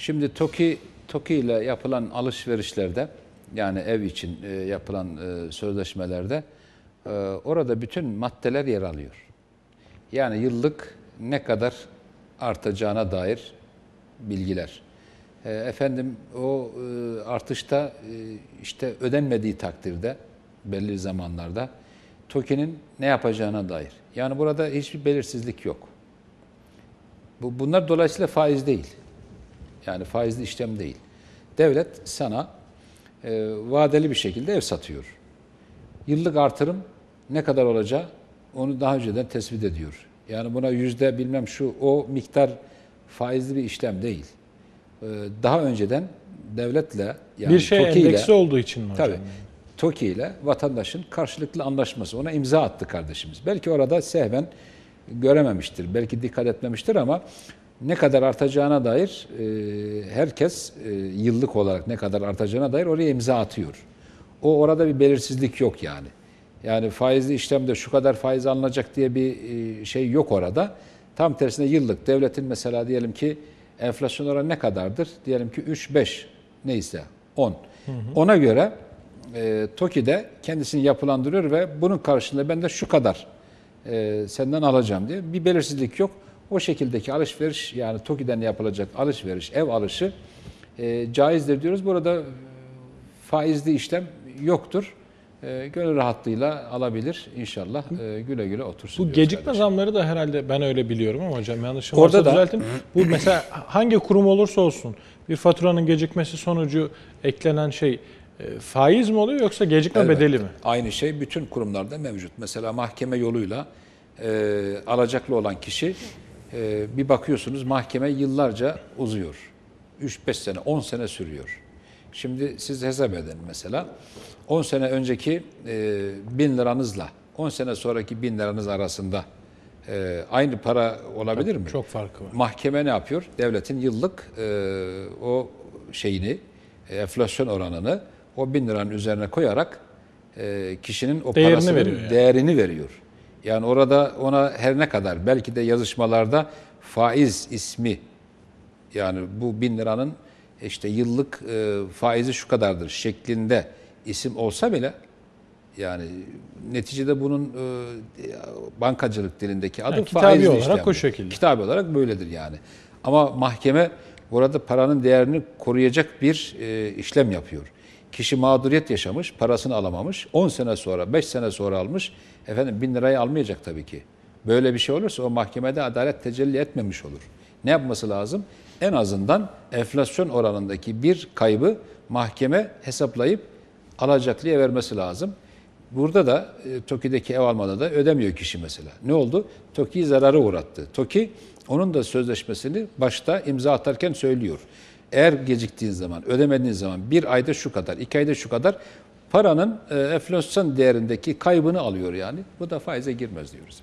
Şimdi TOKİ, TOKİ ile yapılan alışverişlerde yani ev için e, yapılan e, sözleşmelerde e, orada bütün maddeler yer alıyor. Yani yıllık ne kadar artacağına dair bilgiler. E, efendim o e, artışta e, işte ödenmediği takdirde belli zamanlarda TOKİ'nin ne yapacağına dair. Yani burada hiçbir belirsizlik yok. Bu, bunlar dolayısıyla faiz değil. Yani faizli işlem değil. Devlet sana e, vadeli bir şekilde ev satıyor. Yıllık artırım ne kadar olacağı onu daha önceden tespit ediyor. Yani buna yüzde bilmem şu o miktar faizli bir işlem değil. E, daha önceden devletle yani bir şey TOKİ ile- endeksi olduğu için mi hocam? Tabii. TOKİ ile vatandaşın karşılıklı anlaşması. Ona imza attı kardeşimiz. Belki orada sehven görememiştir. Belki dikkat etmemiştir ama ne kadar artacağına dair e, herkes e, yıllık olarak ne kadar artacağına dair oraya imza atıyor. O orada bir belirsizlik yok yani. Yani faizli işlemde şu kadar faiz alınacak diye bir e, şey yok orada. Tam tersine yıllık devletin mesela diyelim ki enflasyon oranı ne kadardır? Diyelim ki 3-5 neyse 10. Ona göre e, TOKİ'de kendisini yapılandırıyor ve bunun karşılığında ben de şu kadar e, senden alacağım diye bir belirsizlik yok. O şekildeki alışveriş yani TOKİ'den yapılacak alışveriş, ev alışı e, caizdir diyoruz. Burada e, faizli işlem yoktur. E, gönül rahatlığıyla alabilir inşallah. E, güle güle otursun. Bu gecikme kardeşim. zamları da herhalde ben öyle biliyorum ama hocam yanlışım Orada varsa da- düzeltin. Bu mesela hangi kurum olursa olsun bir faturanın gecikmesi sonucu eklenen şey e, faiz mi oluyor yoksa gecikme Elbette. bedeli mi? Aynı şey bütün kurumlarda mevcut. Mesela mahkeme yoluyla e, alacaklı olan kişi e, bir bakıyorsunuz mahkeme yıllarca uzuyor. 3-5 sene, 10 sene sürüyor. Şimdi siz hesap edin mesela. 10 sene önceki e, 1000 liranızla 10 sene sonraki 1000 liranız arasında e, aynı para olabilir mi? Çok farkı var. Mahkeme ne yapıyor? Devletin yıllık e, o şeyini, e, enflasyon oranını o bin liranın üzerine koyarak e, kişinin o Değerini parasının veriyor yani. değerini veriyor. Yani orada ona her ne kadar belki de yazışmalarda faiz ismi yani bu bin liranın işte yıllık e, faizi şu kadardır şeklinde isim olsa bile yani neticede bunun e, bankacılık dilindeki adı Yani faizli olarak işlemdir. o şekilde. Kitabi olarak böyledir yani. Ama mahkeme burada paranın değerini koruyacak bir e, işlem yapıyor. Kişi mağduriyet yaşamış, parasını alamamış. 10 sene sonra, 5 sene sonra almış. Efendim 1000 lirayı almayacak tabii ki. Böyle bir şey olursa o mahkemede adalet tecelli etmemiş olur. Ne yapması lazım? En azından enflasyon oranındaki bir kaybı mahkeme hesaplayıp alacaklıya vermesi lazım. Burada da e, TOKİ'deki ev almada da ödemiyor kişi mesela. Ne oldu? TOKİ zararı uğrattı. TOKİ onun da sözleşmesini başta imza atarken söylüyor. Eğer geciktiğin zaman, ödemediğin zaman bir ayda şu kadar, iki ayda şu kadar paranın e, enflasyon değerindeki kaybını alıyor yani. Bu da faize girmez diyoruz.